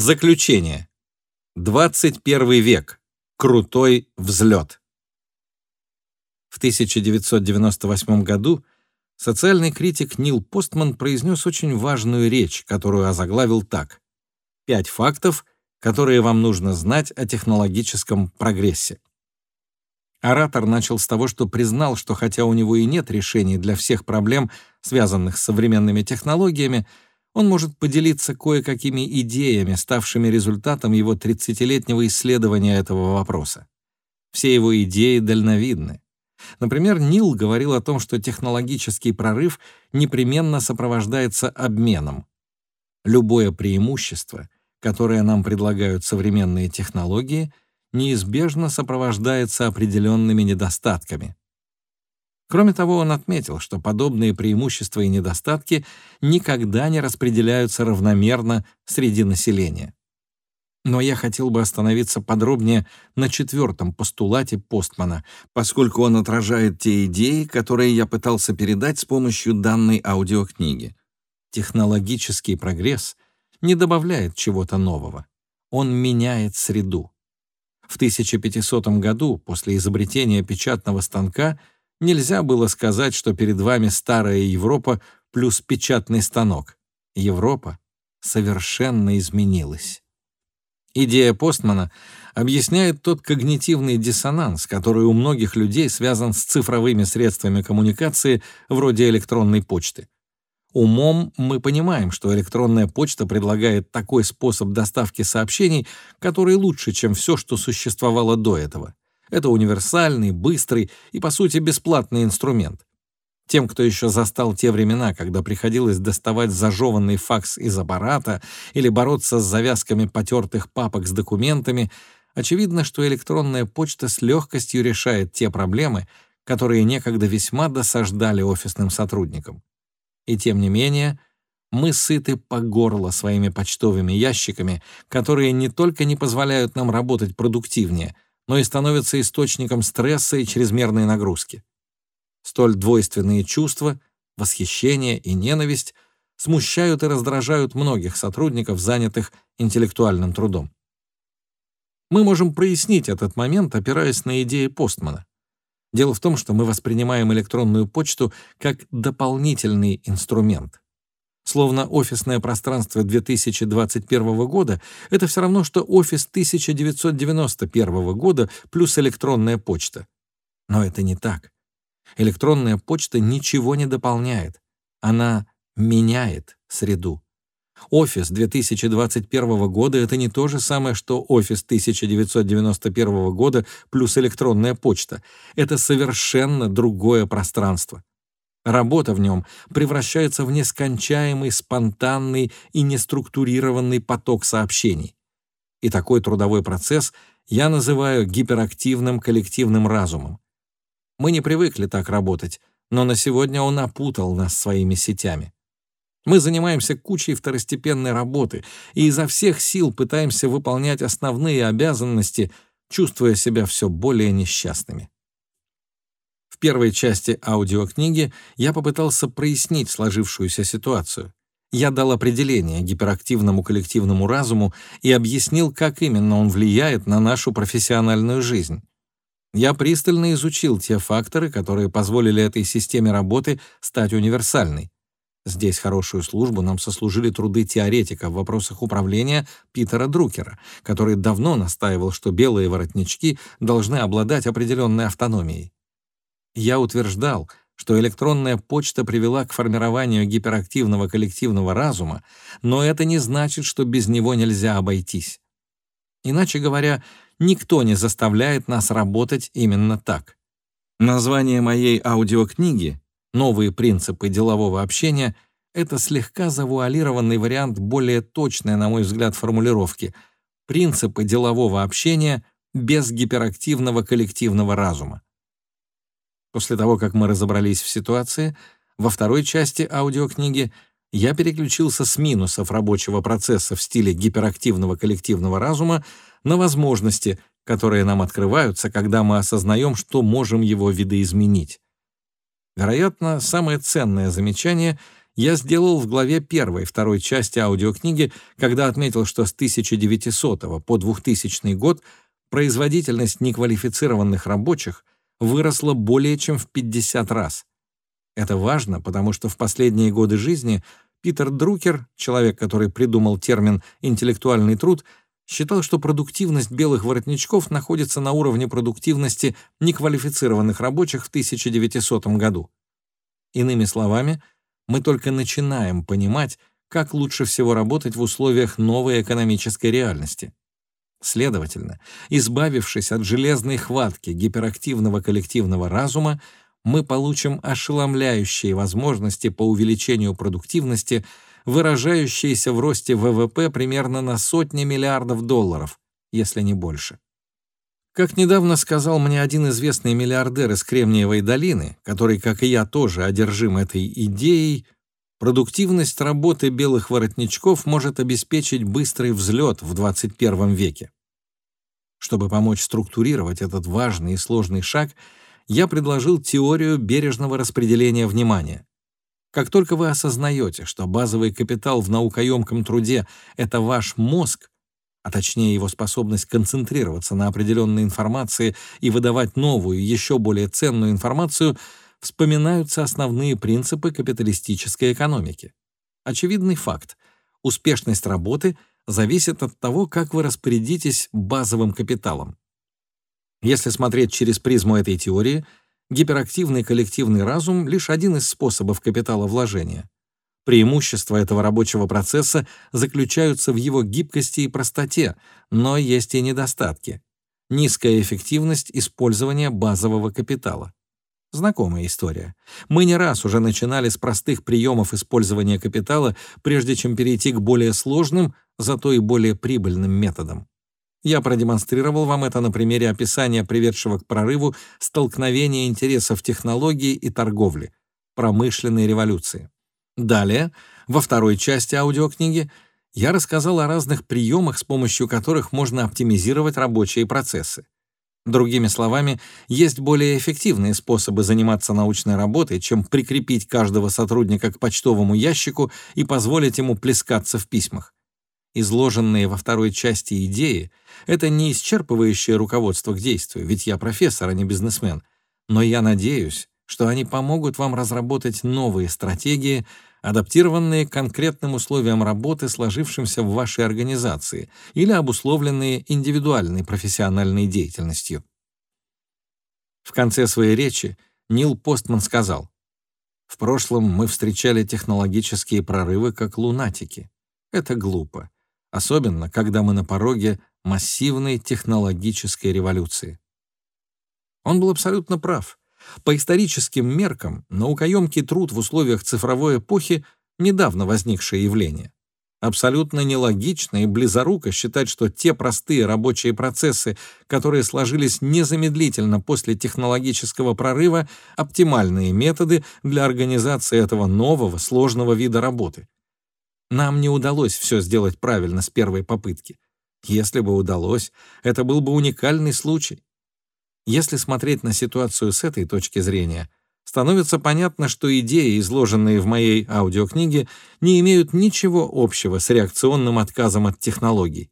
Заключение. 21 век. Крутой взлет. В 1998 году социальный критик Нил Постман произнес очень важную речь, которую озаглавил так. «Пять фактов, которые вам нужно знать о технологическом прогрессе». Оратор начал с того, что признал, что хотя у него и нет решений для всех проблем, связанных с современными технологиями, он может поделиться кое-какими идеями, ставшими результатом его 30-летнего исследования этого вопроса. Все его идеи дальновидны. Например, Нил говорил о том, что технологический прорыв непременно сопровождается обменом. Любое преимущество, которое нам предлагают современные технологии — неизбежно сопровождается определенными недостатками. Кроме того, он отметил, что подобные преимущества и недостатки никогда не распределяются равномерно среди населения. Но я хотел бы остановиться подробнее на четвертом постулате Постмана, поскольку он отражает те идеи, которые я пытался передать с помощью данной аудиокниги. Технологический прогресс не добавляет чего-то нового. Он меняет среду. В 1500 году, после изобретения печатного станка, нельзя было сказать, что перед вами старая Европа плюс печатный станок. Европа совершенно изменилась. Идея Постмана объясняет тот когнитивный диссонанс, который у многих людей связан с цифровыми средствами коммуникации вроде электронной почты. Умом мы понимаем, что электронная почта предлагает такой способ доставки сообщений, который лучше, чем все, что существовало до этого. Это универсальный, быстрый и, по сути, бесплатный инструмент. Тем, кто еще застал те времена, когда приходилось доставать зажеванный факс из аппарата или бороться с завязками потертых папок с документами, очевидно, что электронная почта с легкостью решает те проблемы, которые некогда весьма досаждали офисным сотрудникам. И тем не менее, мы сыты по горло своими почтовыми ящиками, которые не только не позволяют нам работать продуктивнее, но и становятся источником стресса и чрезмерной нагрузки. Столь двойственные чувства, восхищение и ненависть смущают и раздражают многих сотрудников, занятых интеллектуальным трудом. Мы можем прояснить этот момент, опираясь на идеи Постмана. Дело в том, что мы воспринимаем электронную почту как дополнительный инструмент. Словно офисное пространство 2021 года — это все равно, что офис 1991 года плюс электронная почта. Но это не так. Электронная почта ничего не дополняет. Она меняет среду. Офис 2021 года — это не то же самое, что офис 1991 года плюс электронная почта. Это совершенно другое пространство. Работа в нем превращается в нескончаемый, спонтанный и неструктурированный поток сообщений. И такой трудовой процесс я называю гиперактивным коллективным разумом. Мы не привыкли так работать, но на сегодня он опутал нас своими сетями. Мы занимаемся кучей второстепенной работы и изо всех сил пытаемся выполнять основные обязанности, чувствуя себя все более несчастными. Первой части аудиокниги я попытался прояснить сложившуюся ситуацию. Я дал определение гиперактивному коллективному разуму и объяснил, как именно он влияет на нашу профессиональную жизнь. Я пристально изучил те факторы, которые позволили этой системе работы стать универсальной. Здесь хорошую службу нам сослужили труды теоретика в вопросах управления Питера Друкера, который давно настаивал, что белые воротнички должны обладать определенной автономией. Я утверждал, что электронная почта привела к формированию гиперактивного коллективного разума, но это не значит, что без него нельзя обойтись. Иначе говоря, никто не заставляет нас работать именно так. Название моей аудиокниги Новые принципы делового общения — это слегка завуалированный вариант более точной, на мой взгляд, формулировки. Принципы делового общения без гиперактивного коллективного разума. После того, как мы разобрались в ситуации, во второй части аудиокниги я переключился с минусов рабочего процесса в стиле гиперактивного коллективного разума на возможности, которые нам открываются, когда мы осознаем, что можем его видоизменить. Вероятно, самое ценное замечание я сделал в главе первой второй части аудиокниги, когда отметил, что с 1900 по 2000 год производительность неквалифицированных рабочих выросла более чем в 50 раз. Это важно, потому что в последние годы жизни Питер Друкер, человек, который придумал термин «интеллектуальный труд», считал, что продуктивность белых воротничков находится на уровне продуктивности неквалифицированных рабочих в 1900 году. Иными словами, мы только начинаем понимать, как лучше всего работать в условиях новой экономической реальности. Следовательно, избавившись от железной хватки гиперактивного коллективного разума, мы получим ошеломляющие возможности по увеличению продуктивности, выражающиеся в росте ВВП примерно на сотни миллиардов долларов, если не больше. Как недавно сказал мне один известный миллиардер из Кремниевой долины, который, как и я, тоже одержим этой идеей, Продуктивность работы белых воротничков может обеспечить быстрый взлет в 21 веке. Чтобы помочь структурировать этот важный и сложный шаг, я предложил теорию бережного распределения внимания. Как только вы осознаете, что базовый капитал в наукоемком труде — это ваш мозг, а точнее его способность концентрироваться на определенной информации и выдавать новую, еще более ценную информацию — вспоминаются основные принципы капиталистической экономики. Очевидный факт. Успешность работы зависит от того, как вы распорядитесь базовым капиталом. Если смотреть через призму этой теории, гиперактивный коллективный разум — лишь один из способов капиталовложения. Преимущества этого рабочего процесса заключаются в его гибкости и простоте, но есть и недостатки. Низкая эффективность использования базового капитала. Знакомая история. Мы не раз уже начинали с простых приемов использования капитала, прежде чем перейти к более сложным, зато и более прибыльным методам. Я продемонстрировал вам это на примере описания приведшего к прорыву столкновения интересов технологии и торговли, промышленной революции. Далее, во второй части аудиокниги, я рассказал о разных приемах, с помощью которых можно оптимизировать рабочие процессы. Другими словами, есть более эффективные способы заниматься научной работой, чем прикрепить каждого сотрудника к почтовому ящику и позволить ему плескаться в письмах. Изложенные во второй части идеи — это не исчерпывающее руководство к действию, ведь я профессор, а не бизнесмен. Но я надеюсь, что они помогут вам разработать новые стратегии, адаптированные к конкретным условиям работы, сложившимся в вашей организации, или обусловленные индивидуальной профессиональной деятельностью. В конце своей речи Нил Постман сказал, «В прошлом мы встречали технологические прорывы как лунатики. Это глупо, особенно когда мы на пороге массивной технологической революции». Он был абсолютно прав. По историческим меркам, наукоемкий труд в условиях цифровой эпохи — недавно возникшее явление. Абсолютно нелогично и близоруко считать, что те простые рабочие процессы, которые сложились незамедлительно после технологического прорыва, оптимальные методы для организации этого нового сложного вида работы. Нам не удалось все сделать правильно с первой попытки. Если бы удалось, это был бы уникальный случай. Если смотреть на ситуацию с этой точки зрения, становится понятно, что идеи, изложенные в моей аудиокниге, не имеют ничего общего с реакционным отказом от технологий.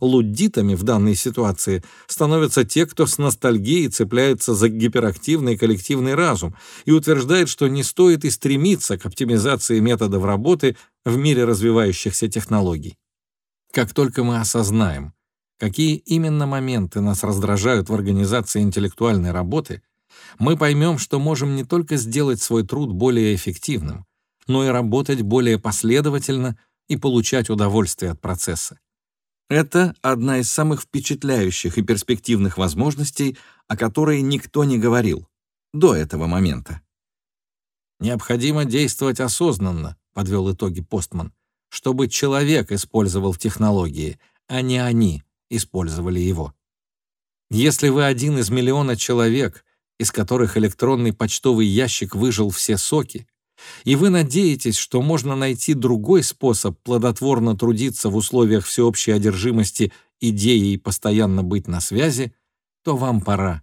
Луддитами в данной ситуации становятся те, кто с ностальгией цепляется за гиперактивный коллективный разум и утверждает, что не стоит и стремиться к оптимизации методов работы в мире развивающихся технологий. Как только мы осознаем, какие именно моменты нас раздражают в организации интеллектуальной работы, мы поймем, что можем не только сделать свой труд более эффективным, но и работать более последовательно и получать удовольствие от процесса. Это одна из самых впечатляющих и перспективных возможностей, о которой никто не говорил до этого момента. «Необходимо действовать осознанно», — подвел итоги Постман, «чтобы человек использовал технологии, а не они использовали его. Если вы один из миллиона человек, из которых электронный почтовый ящик выжил все соки, и вы надеетесь, что можно найти другой способ плодотворно трудиться в условиях всеобщей одержимости идеей постоянно быть на связи, то вам пора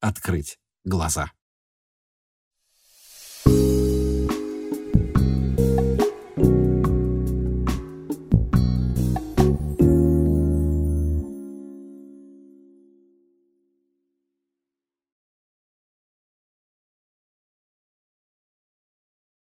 открыть глаза.